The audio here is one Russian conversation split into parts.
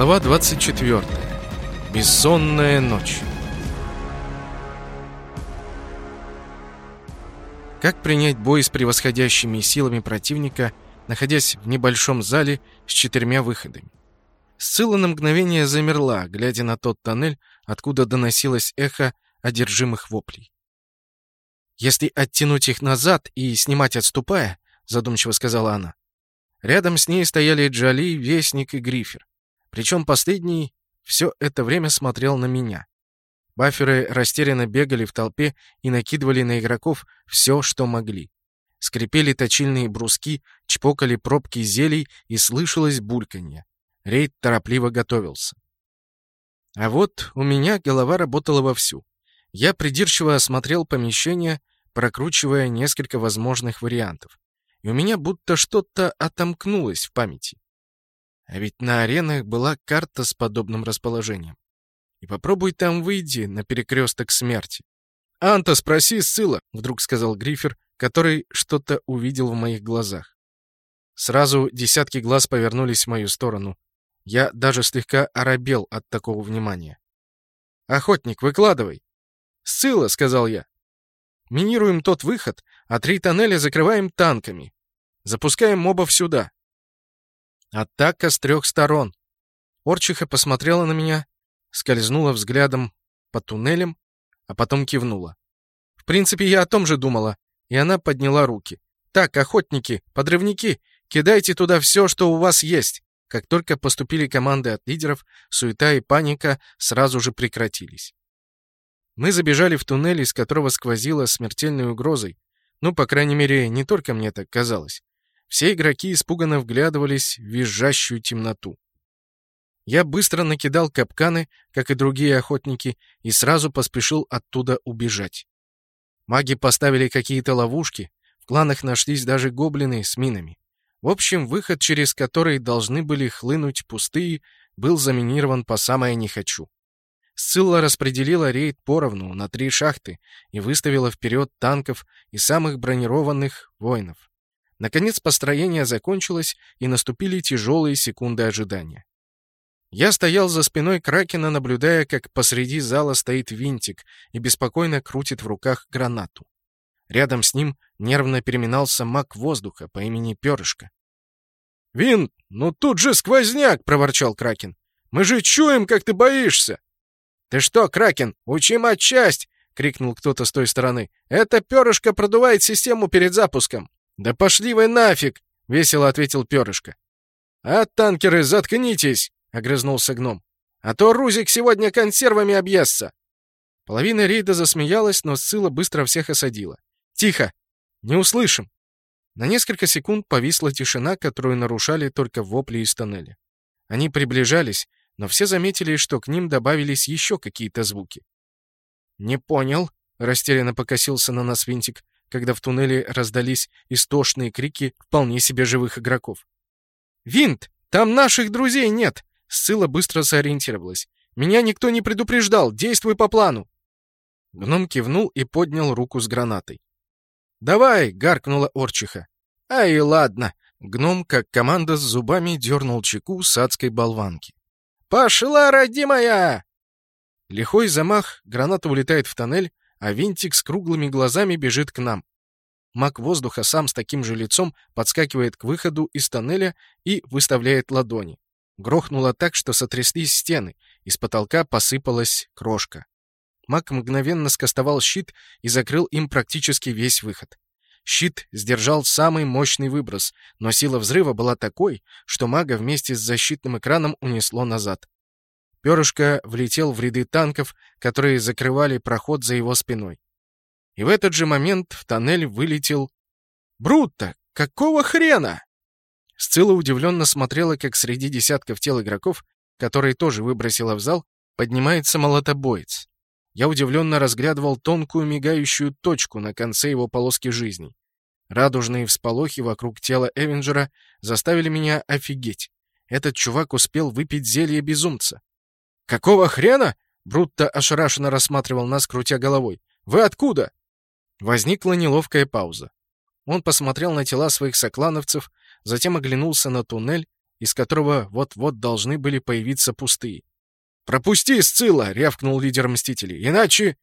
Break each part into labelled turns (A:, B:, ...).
A: Глава 24. Бессонная ночь. Как принять бой с превосходящими силами противника, находясь в небольшом зале с четырьмя выходами? Сцилла на мгновение замерла, глядя на тот тоннель, откуда доносилось эхо одержимых воплей. «Если оттянуть их назад и снимать отступая», — задумчиво сказала она. Рядом с ней стояли Джоли, Вестник и Грифер. Причем последний все это время смотрел на меня. Баферы растерянно бегали в толпе и накидывали на игроков все, что могли. Скрипели точильные бруски, чпокали пробки зелий и слышалось бульканье. Рейд торопливо готовился. А вот у меня голова работала вовсю. Я придирчиво осмотрел помещение, прокручивая несколько возможных вариантов. И у меня будто что-то отомкнулось в памяти. А ведь на аренах была карта с подобным расположением. И попробуй там выйди на перекресток смерти. «Анта, спроси Сыла», — вдруг сказал Грифер, который что-то увидел в моих глазах. Сразу десятки глаз повернулись в мою сторону. Я даже слегка оробел от такого внимания. «Охотник, выкладывай!» «Сцилла», — сказал я. Минируем тот выход, а три тоннеля закрываем танками. Запускаем мобов сюда. Атака с трех сторон. Орчиха посмотрела на меня, скользнула взглядом по туннелям, а потом кивнула. В принципе, я о том же думала, и она подняла руки. «Так, охотники, подрывники, кидайте туда все, что у вас есть!» Как только поступили команды от лидеров, суета и паника сразу же прекратились. Мы забежали в туннель, из которого сквозило смертельной угрозой. Ну, по крайней мере, не только мне так казалось. Все игроки испуганно вглядывались в визжащую темноту. Я быстро накидал капканы, как и другие охотники, и сразу поспешил оттуда убежать. Маги поставили какие-то ловушки, в кланах нашлись даже гоблины с минами. В общем, выход, через который должны были хлынуть пустые, был заминирован по самое «не хочу». Сцилла распределила рейд поровну на три шахты и выставила вперед танков и самых бронированных воинов. Наконец построение закончилось, и наступили тяжелые секунды ожидания. Я стоял за спиной Кракена, наблюдая, как посреди зала стоит винтик и беспокойно крутит в руках гранату. Рядом с ним нервно переминался маг воздуха по имени Перышко. «Винт, ну тут же сквозняк!» — проворчал Кракен. «Мы же чуем, как ты боишься!» «Ты что, Кракен, учим отчасть!» — крикнул кто-то с той стороны. «Это перышко продувает систему перед запуском!» «Да пошли вы нафиг!» — весело ответил перышко. «А, танкеры, заткнитесь!» — огрызнулся гном. «А то Рузик сегодня консервами объестся!» Половина рейда засмеялась, но Сцилла быстро всех осадила. «Тихо! Не услышим!» На несколько секунд повисла тишина, которую нарушали только вопли из тоннеля. Они приближались, но все заметили, что к ним добавились еще какие-то звуки. «Не понял», — растерянно покосился на нас Винтик, когда в туннеле раздались истошные крики вполне себе живых игроков. «Винт, там наших друзей нет!» Сцилла быстро сориентировалась. «Меня никто не предупреждал, действуй по плану!» Гном кивнул и поднял руку с гранатой. «Давай!» — гаркнула Орчиха. «Ай, ладно!» Гном, как команда с зубами, дернул чеку с адской болванки. «Пошла, родимая!» Лихой замах, граната улетает в тоннель, а винтик с круглыми глазами бежит к нам. Маг воздуха сам с таким же лицом подскакивает к выходу из тоннеля и выставляет ладони. Грохнуло так, что сотряслись стены, из потолка посыпалась крошка. Маг мгновенно скостовал щит и закрыл им практически весь выход. Щит сдержал самый мощный выброс, но сила взрыва была такой, что мага вместе с защитным экраном унесло назад. Перышко влетел в ряды танков, которые закрывали проход за его спиной. И в этот же момент в тоннель вылетел... «Брутто! Какого хрена?» Сцилла удивленно смотрела, как среди десятков тел игроков, которые тоже выбросила в зал, поднимается молотобоец. Я удивленно разглядывал тонкую мигающую точку на конце его полоски жизни. Радужные всполохи вокруг тела Эвенджера заставили меня офигеть. Этот чувак успел выпить зелье безумца. «Какого хрена?» — Брутто ошарашенно рассматривал нас, крутя головой. «Вы откуда?» Возникла неловкая пауза. Он посмотрел на тела своих соклановцев, затем оглянулся на туннель из которого вот-вот должны были появиться пустые. «Пропусти, Сцилла!» — рявкнул лидер Мстителей. «Иначе...»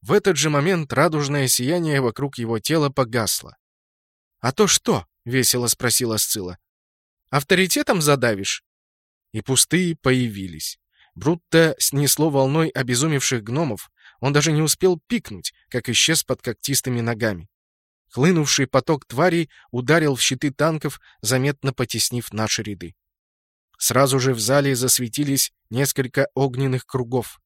A: В этот же момент радужное сияние вокруг его тела погасло. «А то что?» — весело спросила Сцилла. «Авторитетом задавишь?» И пустые появились. Брутто снесло волной обезумевших гномов. Он даже не успел пикнуть, как исчез под когтистыми ногами. Хлынувший поток тварей ударил в щиты танков, заметно потеснив наши ряды. Сразу же в зале засветились несколько огненных кругов.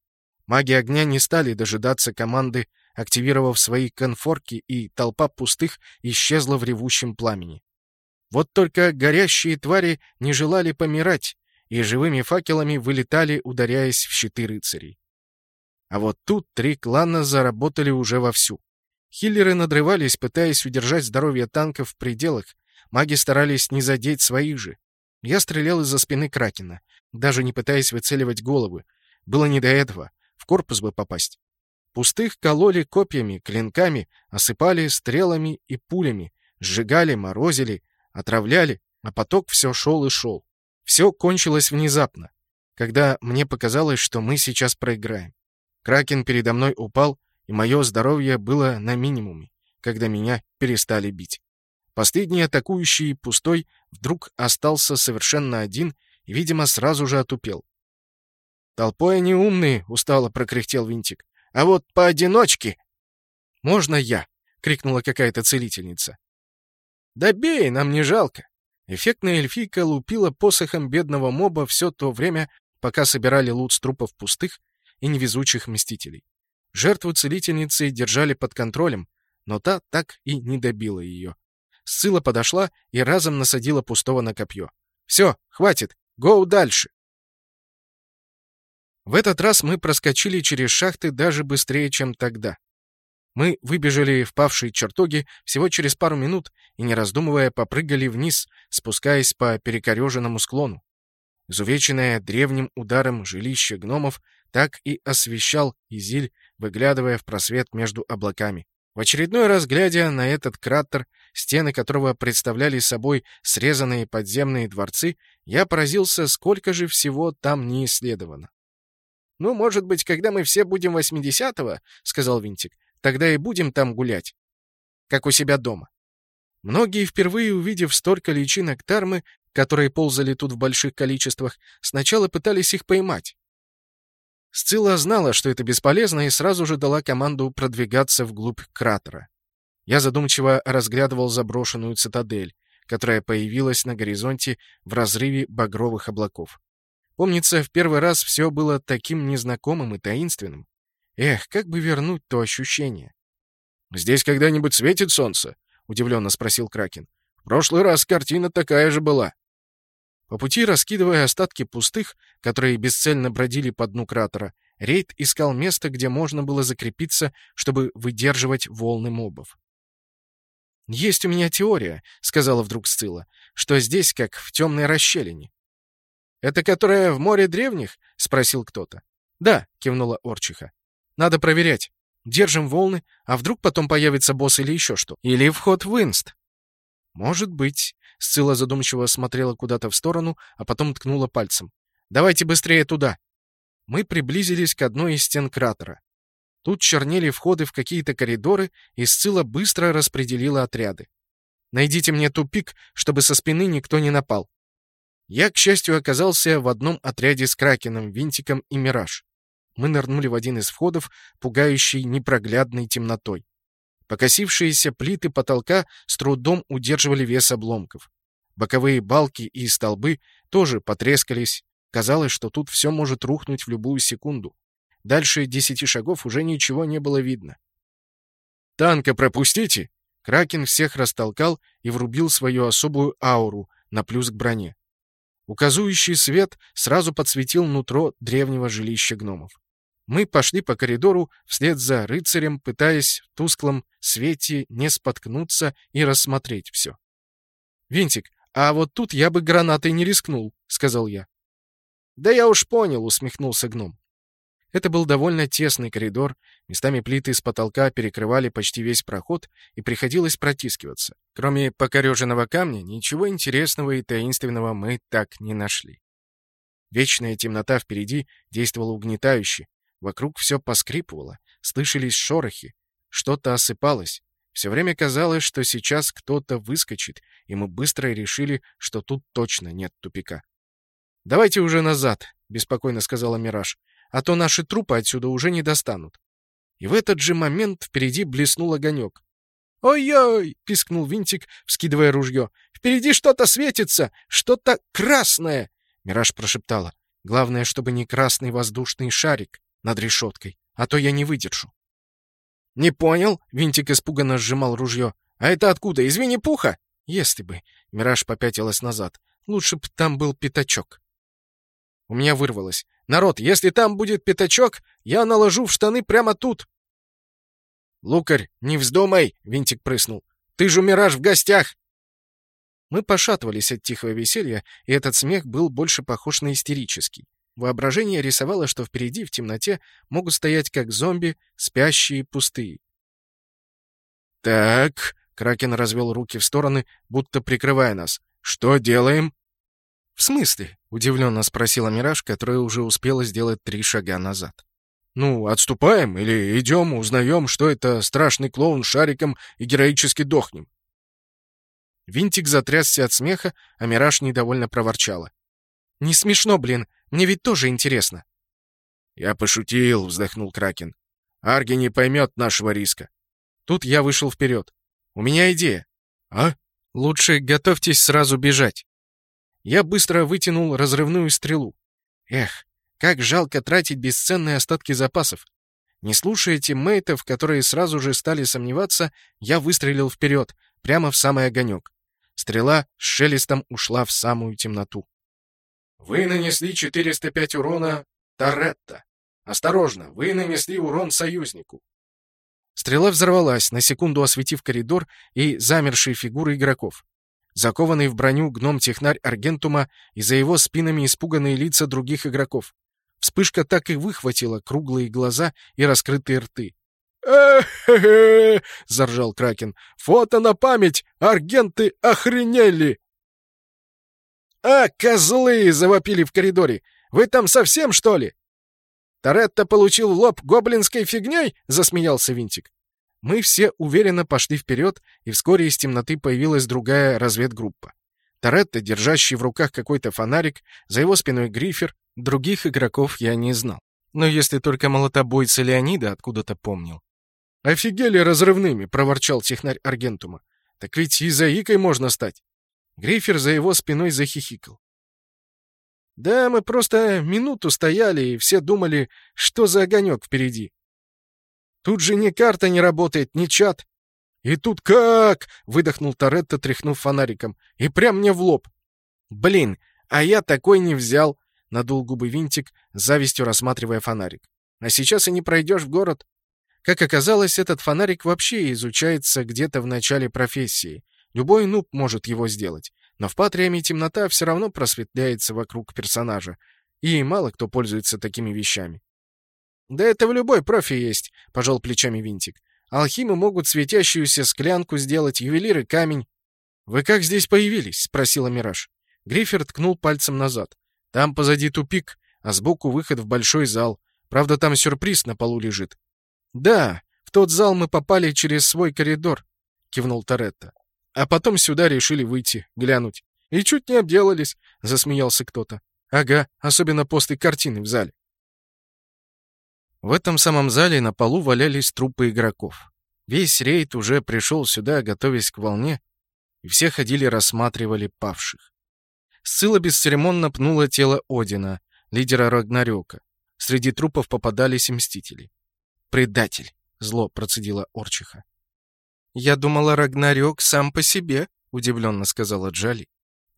A: Маги огня не стали дожидаться команды, активировав свои конфорки, и толпа пустых исчезла в ревущем пламени. Вот только горящие твари не желали помирать, и живыми факелами вылетали, ударяясь в щиты рыцарей. А вот тут три клана заработали уже вовсю. Хиллеры надрывались, пытаясь удержать здоровье танков в пределах, маги старались не задеть своих же. Я стрелял из-за спины Кракена, даже не пытаясь выцеливать головы. Было не до этого, в корпус бы попасть. Пустых кололи копьями, клинками, осыпали стрелами и пулями, сжигали, морозили, отравляли, а поток все шел и шел. Все кончилось внезапно, когда мне показалось, что мы сейчас проиграем. Кракен передо мной упал, и мое здоровье было на минимуме, когда меня перестали бить. Последний атакующий пустой вдруг остался совершенно один и, видимо, сразу же отупел. «Толпой они умные», — устало прокряхтел Винтик. «А вот поодиночке...» «Можно я?» — крикнула какая-то целительница. «Да бей, нам не жалко!» Эффектная эльфийка лупила посохом бедного моба все то время, пока собирали лут с трупов пустых и невезучих мстителей. Жертву целительницы держали под контролем, но та так и не добила ее. Сцилла подошла и разом насадила пустого на копье. «Все, хватит, гоу дальше!» В этот раз мы проскочили через шахты даже быстрее, чем тогда. Мы выбежали в павшие чертоги всего через пару минут и, не раздумывая, попрыгали вниз, спускаясь по перекореженному склону. Изувеченное древним ударом жилище гномов так и освещал Изиль, выглядывая в просвет между облаками. В очередной раз, глядя на этот кратер, стены которого представляли собой срезанные подземные дворцы, я поразился, сколько же всего там не исследовано. «Ну, может быть, когда мы все будем восьмидесятого, — сказал Винтик, Тогда и будем там гулять, как у себя дома. Многие, впервые увидев столько личинок тармы, которые ползали тут в больших количествах, сначала пытались их поймать. Сцилла знала, что это бесполезно, и сразу же дала команду продвигаться вглубь кратера. Я задумчиво разглядывал заброшенную цитадель, которая появилась на горизонте в разрыве багровых облаков. Помнится, в первый раз все было таким незнакомым и таинственным. Эх, как бы вернуть то ощущение. «Здесь когда-нибудь светит солнце?» — удивленно спросил Кракен. «В прошлый раз картина такая же была». По пути, раскидывая остатки пустых, которые бесцельно бродили по дну кратера, Рейд искал место, где можно было закрепиться, чтобы выдерживать волны мобов. «Есть у меня теория», — сказала вдруг Сцилла, — «что здесь как в темной расщелине». «Это которая в море древних?» — спросил кто-то. «Да», — кивнула Орчиха. Надо проверять. Держим волны, а вдруг потом появится босс или еще что. Или вход в инст. Может быть. Сцилла задумчиво смотрела куда-то в сторону, а потом ткнула пальцем. Давайте быстрее туда. Мы приблизились к одной из стен кратера. Тут чернели входы в какие-то коридоры, и Сцилла быстро распределила отряды. «Найдите мне тупик, чтобы со спины никто не напал». Я, к счастью, оказался в одном отряде с Кракеном, Винтиком и Мираж мы нырнули в один из входов, пугающий непроглядной темнотой. Покосившиеся плиты потолка с трудом удерживали вес обломков. Боковые балки и столбы тоже потрескались. Казалось, что тут все может рухнуть в любую секунду. Дальше десяти шагов уже ничего не было видно. «Танка пропустите!» Кракен всех растолкал и врубил свою особую ауру на плюс к броне. Указующий свет сразу подсветил нутро древнего жилища гномов. Мы пошли по коридору вслед за рыцарем, пытаясь в тусклом свете не споткнуться и рассмотреть все. «Винтик, а вот тут я бы гранатой не рискнул», — сказал я. «Да я уж понял», — усмехнулся гном. Это был довольно тесный коридор, местами плиты с потолка перекрывали почти весь проход, и приходилось протискиваться. Кроме покореженного камня, ничего интересного и таинственного мы так не нашли. Вечная темнота впереди действовала угнетающе. Вокруг все поскрипывало, слышались шорохи, что-то осыпалось. Все время казалось, что сейчас кто-то выскочит, и мы быстро решили, что тут точно нет тупика. «Давайте уже назад», — беспокойно сказала Мираж, «а то наши трупы отсюда уже не достанут». И в этот же момент впереди блеснул огонек. «Ой-ой!» — пискнул Винтик, вскидывая ружье. «Впереди что-то светится! Что-то красное!» Мираж прошептала. «Главное, чтобы не красный воздушный шарик над решеткой, а то я не выдержу». «Не понял?» — Винтик испуганно сжимал ружье. «А это откуда? Из Винни-Пуха?» «Если бы...» — Мираж попятилась назад. «Лучше б там был пятачок». У меня вырвалось. «Народ, если там будет пятачок, я наложу в штаны прямо тут!» «Лукарь, не вздумай!» — Винтик прыснул. «Ты же Мираж в гостях!» Мы пошатывались от тихого веселья, и этот смех был больше похож на истерический. Воображение рисовало, что впереди, в темноте, могут стоять как зомби, спящие, пустые. «Так...» — Кракен развел руки в стороны, будто прикрывая нас. «Что делаем?» «В смысле?» — удивленно спросила Мираж, которая уже успела сделать три шага назад. «Ну, отступаем или идем, узнаем, что это страшный клоун с шариком и героически дохнем?» Винтик затрясся от смеха, а Мираж недовольно проворчала. «Не смешно, блин. Мне ведь тоже интересно». «Я пошутил», — вздохнул Кракен. «Арги не поймет нашего риска». Тут я вышел вперед. «У меня идея». «А?» «Лучше готовьтесь сразу бежать». Я быстро вытянул разрывную стрелу. Эх, как жалко тратить бесценные остатки запасов. Не слушая тиммейтов, которые сразу же стали сомневаться, я выстрелил вперед, прямо в самый огонек. Стрела с шелестом ушла в самую темноту. Вы нанесли 405 урона Торетто. Осторожно, вы нанесли урон союзнику. Стрела взорвалась, на секунду осветив коридор и замершие фигуры игроков. Закованный в броню гном-технарь Аргентума и за его спинами испуганные лица других игроков. Вспышка так и выхватила круглые глаза и раскрытые рты. «Э-хе-хе!» — заржал Кракен. «Фото на память! Аргенты охренели!» «А, козлы!» — завопили в коридоре. «Вы там совсем, что ли?» «Торетто получил лоб гоблинской фигней?» — засмеялся Винтик. Мы все уверенно пошли вперед, и вскоре из темноты появилась другая разведгруппа. Торетто, держащий в руках какой-то фонарик, за его спиной грифер, других игроков я не знал. Но если только молотобойца Леонида откуда-то помнил. «Офигели разрывными!» — проворчал технарь Аргентума. «Так ведь и заикой можно стать!» Грифер за его спиной захихикал. «Да, мы просто минуту стояли, и все думали, что за огонек впереди. Тут же ни карта не работает, ни чат. И тут как!» — выдохнул Торетто, тряхнув фонариком. «И прям мне в лоб!» «Блин, а я такой не взял!» — надул губы винтик, завистью рассматривая фонарик. «А сейчас и не пройдешь в город. Как оказалось, этот фонарик вообще изучается где-то в начале профессии. Любой нуб может его сделать. Но в Патриаме темнота все равно просветляется вокруг персонажа. И мало кто пользуется такими вещами. «Да это в любой профи есть», — пожал плечами Винтик. «Алхимы могут светящуюся склянку сделать, ювелиры — камень». «Вы как здесь появились?» — спросила Мираж. Грифер ткнул пальцем назад. «Там позади тупик, а сбоку выход в большой зал. Правда, там сюрприз на полу лежит. «Да, в тот зал мы попали через свой коридор», — кивнул Торетто. «А потом сюда решили выйти, глянуть. И чуть не обделались», — засмеялся кто-то. «Ага, особенно после картины в зале». В этом самом зале на полу валялись трупы игроков. Весь рейд уже пришел сюда, готовясь к волне, и все ходили рассматривали павших. Сцилла бесцеремонно пнула тело Одина, лидера Рагнарёка. Среди трупов попадались и мстители. «Предатель!» — зло процедила Орчиха. «Я думала, Рагнарёк сам по себе», — удивленно сказала Джали.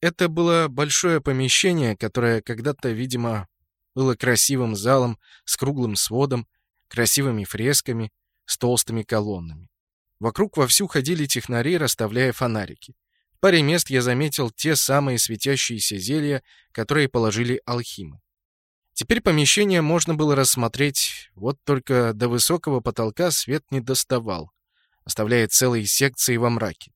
A: Это было большое помещение, которое когда-то, видимо, было красивым залом с круглым сводом, красивыми фресками, с толстыми колоннами. Вокруг вовсю ходили технари, расставляя фонарики. В паре мест я заметил те самые светящиеся зелья, которые положили алхимы. Теперь помещение можно было рассмотреть, вот только до высокого потолка свет не доставал, оставляя целые секции во мраке.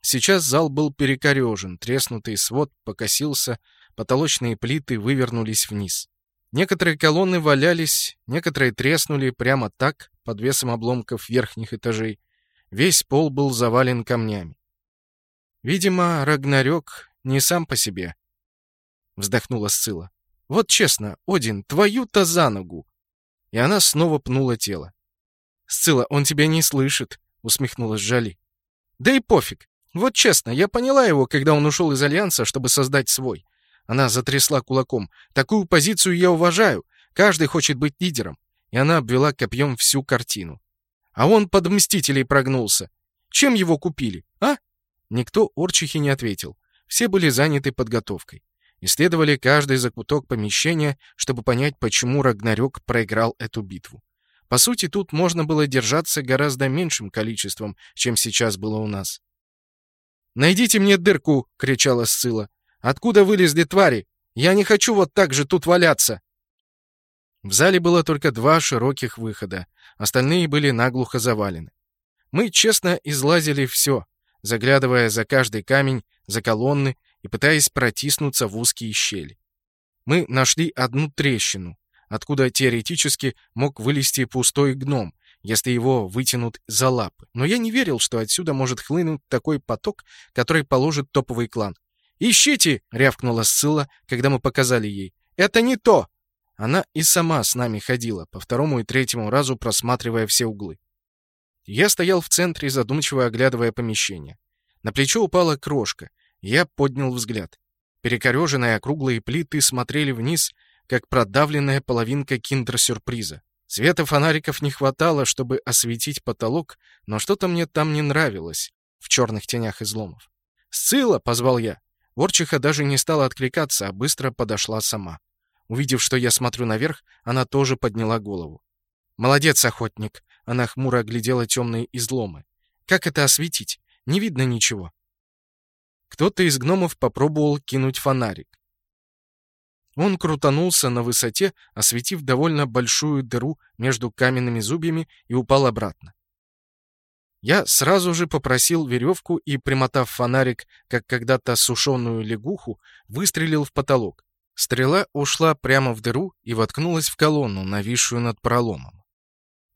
A: Сейчас зал был перекорежен, треснутый свод покосился, потолочные плиты вывернулись вниз. Некоторые колонны валялись, некоторые треснули прямо так, под весом обломков верхних этажей. Весь пол был завален камнями. Видимо, Рагнарёк не сам по себе. Вздохнула Сцилла. Вот честно, Один, твою-то за ногу. И она снова пнула тело. Сцилла, он тебя не слышит, усмехнулась Жали. Да и пофиг. Вот честно, я поняла его, когда он ушел из Альянса, чтобы создать свой. Она затрясла кулаком. Такую позицию я уважаю. Каждый хочет быть лидером. И она обвела копьем всю картину. А он под Мстителей прогнулся. Чем его купили, а? Никто Орчихи не ответил. Все были заняты подготовкой. Исследовали каждый закуток помещения, чтобы понять, почему Рагнарёк проиграл эту битву. По сути, тут можно было держаться гораздо меньшим количеством, чем сейчас было у нас. «Найдите мне дырку!» — кричала Сцилла. «Откуда вылезли твари? Я не хочу вот так же тут валяться!» В зале было только два широких выхода, остальные были наглухо завалены. Мы честно излазили все, заглядывая за каждый камень, за колонны и пытаясь протиснуться в узкие щели. Мы нашли одну трещину, откуда теоретически мог вылезти пустой гном, если его вытянут за лапы. Но я не верил, что отсюда может хлынуть такой поток, который положит топовый клан. «Ищите!» — рявкнула Сцилла, когда мы показали ей. «Это не то!» Она и сама с нами ходила, по второму и третьему разу просматривая все углы. Я стоял в центре, задумчиво оглядывая помещение. На плечо упала крошка. Я поднял взгляд. Перекореженные округлые плиты смотрели вниз, как продавленная половинка киндер-сюрприза. Света фонариков не хватало, чтобы осветить потолок, но что-то мне там не нравилось в черных тенях изломов. «Сцилла!» — позвал я. Ворчиха даже не стала откликаться, а быстро подошла сама. Увидев, что я смотрю наверх, она тоже подняла голову. «Молодец, охотник!» — она хмуро оглядела темные изломы. «Как это осветить? Не видно ничего». Кто-то из гномов попробовал кинуть фонарик. Он крутанулся на высоте, осветив довольно большую дыру между каменными зубьями и упал обратно. Я сразу же попросил веревку и, примотав фонарик, как когда-то сушеную лягуху, выстрелил в потолок. Стрела ушла прямо в дыру и воткнулась в колонну, нависшую над проломом.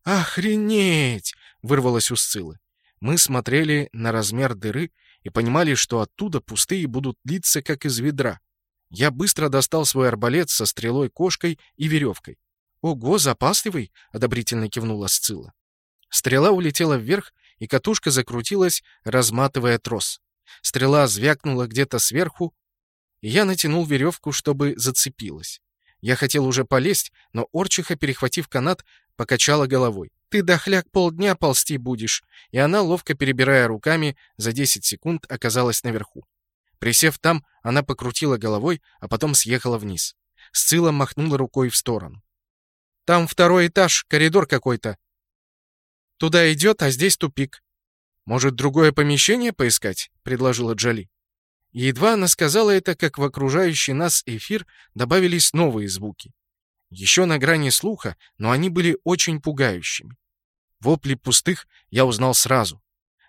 A: «Охренеть!» — вырвалось у Сцилы. Мы смотрели на размер дыры и понимали, что оттуда пустые будут литься, как из ведра. Я быстро достал свой арбалет со стрелой-кошкой и веревкой. «Ого, запасливый!» — одобрительно кивнула Сцилла. Стрела улетела вверх, и катушка закрутилась, разматывая трос. Стрела звякнула где-то сверху, и я натянул веревку, чтобы зацепилась. Я хотел уже полезть, но Орчиха, перехватив канат, покачала головой. «Ты, дохляк, полдня ползти будешь!» И она, ловко перебирая руками, за 10 секунд оказалась наверху. Присев там, она покрутила головой, а потом съехала вниз. Сцилла махнула рукой в сторону. «Там второй этаж, коридор какой-то. Туда идет, а здесь тупик. Может, другое помещение поискать?» — предложила Джоли. Едва она сказала это, как в окружающий нас эфир добавились новые звуки. Еще на грани слуха, но они были очень пугающими. Вопли пустых я узнал сразу.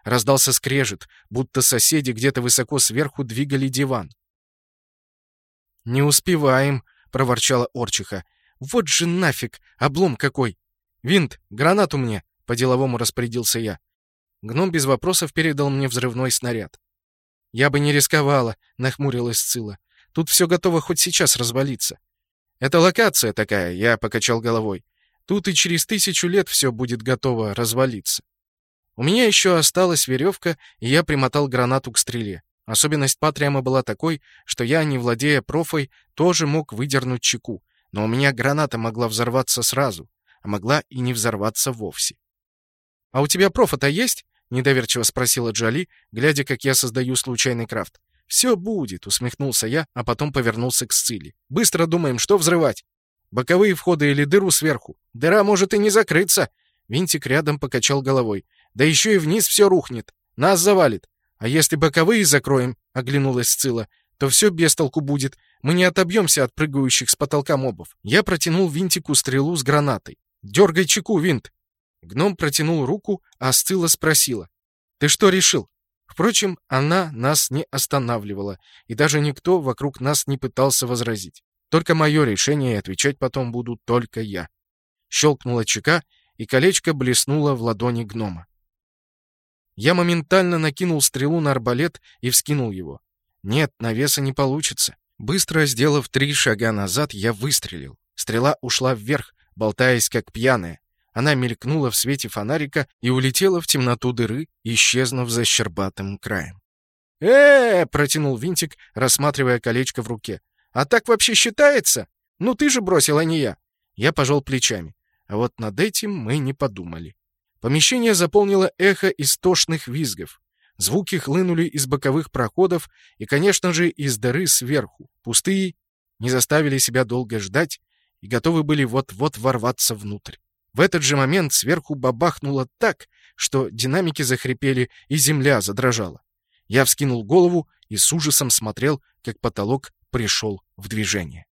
A: Раздался скрежет, будто соседи где-то высоко сверху двигали диван. «Не успеваем», — проворчала Орчиха. «Вот же нафиг! Облом какой! Винт, гранату мне!» — по-деловому распорядился я. Гном без вопросов передал мне взрывной снаряд. «Я бы не рисковала», — нахмурилась Цила. «Тут все готово хоть сейчас развалиться». «Это локация такая», — я покачал головой. «Тут и через тысячу лет все будет готово развалиться». У меня еще осталась веревка, и я примотал гранату к стреле. Особенность Патриама была такой, что я, не владея профой, тоже мог выдернуть чеку, но у меня граната могла взорваться сразу, а могла и не взорваться вовсе. «А у тебя профа-то есть?» — недоверчиво спросила Джоли, глядя, как я создаю случайный крафт. «Все будет», — усмехнулся я, а потом повернулся к Сциле. «Быстро думаем, что взрывать. Боковые входы или дыру сверху. Дыра может и не закрыться». Винтик рядом покачал головой. Да еще и вниз все рухнет. Нас завалит. А если боковые закроем, — оглянулась Сцилла, — то все без толку будет. Мы не отобьемся от прыгающих с потолка мобов. Я протянул винтику стрелу с гранатой. «Дергай чеку, винт!» Гном протянул руку, а Сцилла спросила. «Ты что решил?» Впрочем, она нас не останавливала, и даже никто вокруг нас не пытался возразить. Только мое решение, и отвечать потом буду только я. Щелкнула чека, и колечко блеснуло в ладони гнома. Я моментально накинул стрелу на арбалет и вскинул его. Нет, навеса не получится. Быстро сделав три шага назад, я выстрелил. Стрела ушла вверх, болтаясь как пьяная. Она мелькнула в свете фонарика и улетела в темноту дыры, исчезнув за щербатым краем. э, -э протянул Винтик, рассматривая колечко в руке. «А так вообще считается? Ну ты же бросил, а не я!» Я пожал плечами. А вот над этим мы не подумали. Помещение заполнило эхо истошных визгов. Звуки хлынули из боковых проходов и, конечно же, из дыры сверху. Пустые, не заставили себя долго ждать и готовы были вот-вот ворваться внутрь. В этот же момент сверху бабахнуло так, что динамики захрипели и земля задрожала. Я вскинул голову и с ужасом смотрел, как потолок пришел в движение.